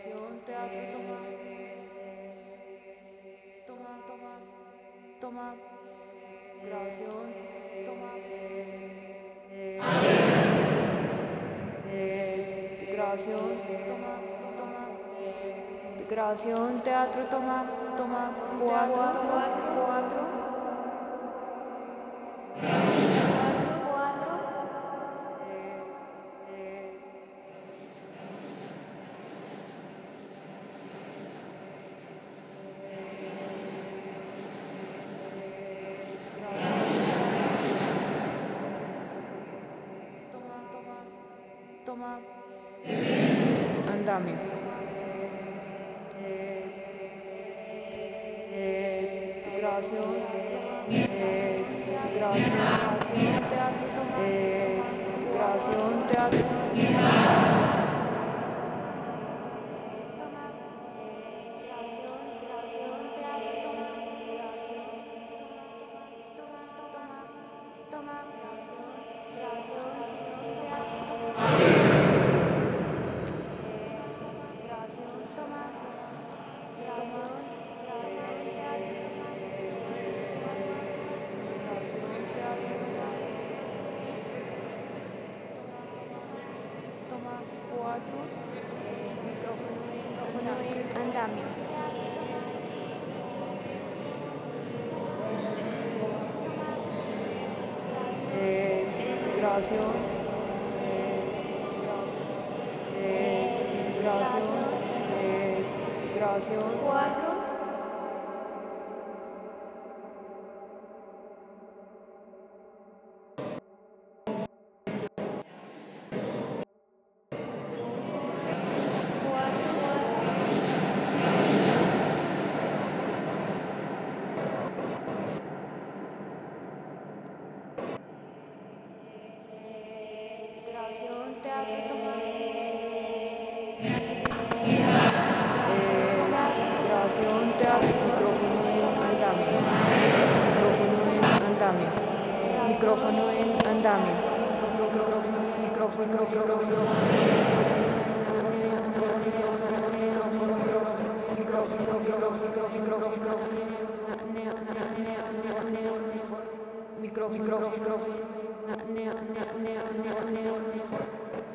Grabación, teatro, toma. Toma, toma, toma. Grabación, toma. Grabación, toma, toma. Grabación, teatro, toma, toma. Cuatro, cuatro. cuatro, toma. Andamio. Toma. Eh, grabación, teatro. Micrófono, micrófono en andamio. Eh, grabación. Eh, grabación. Eh. Eh. Cuatro, cuatro, micrófono en andamio. Micrófono. Micrófono. Micrófono, micrófono, micrófono, micrófono, micrófono, nail, nail, nail, nail, nail, nail.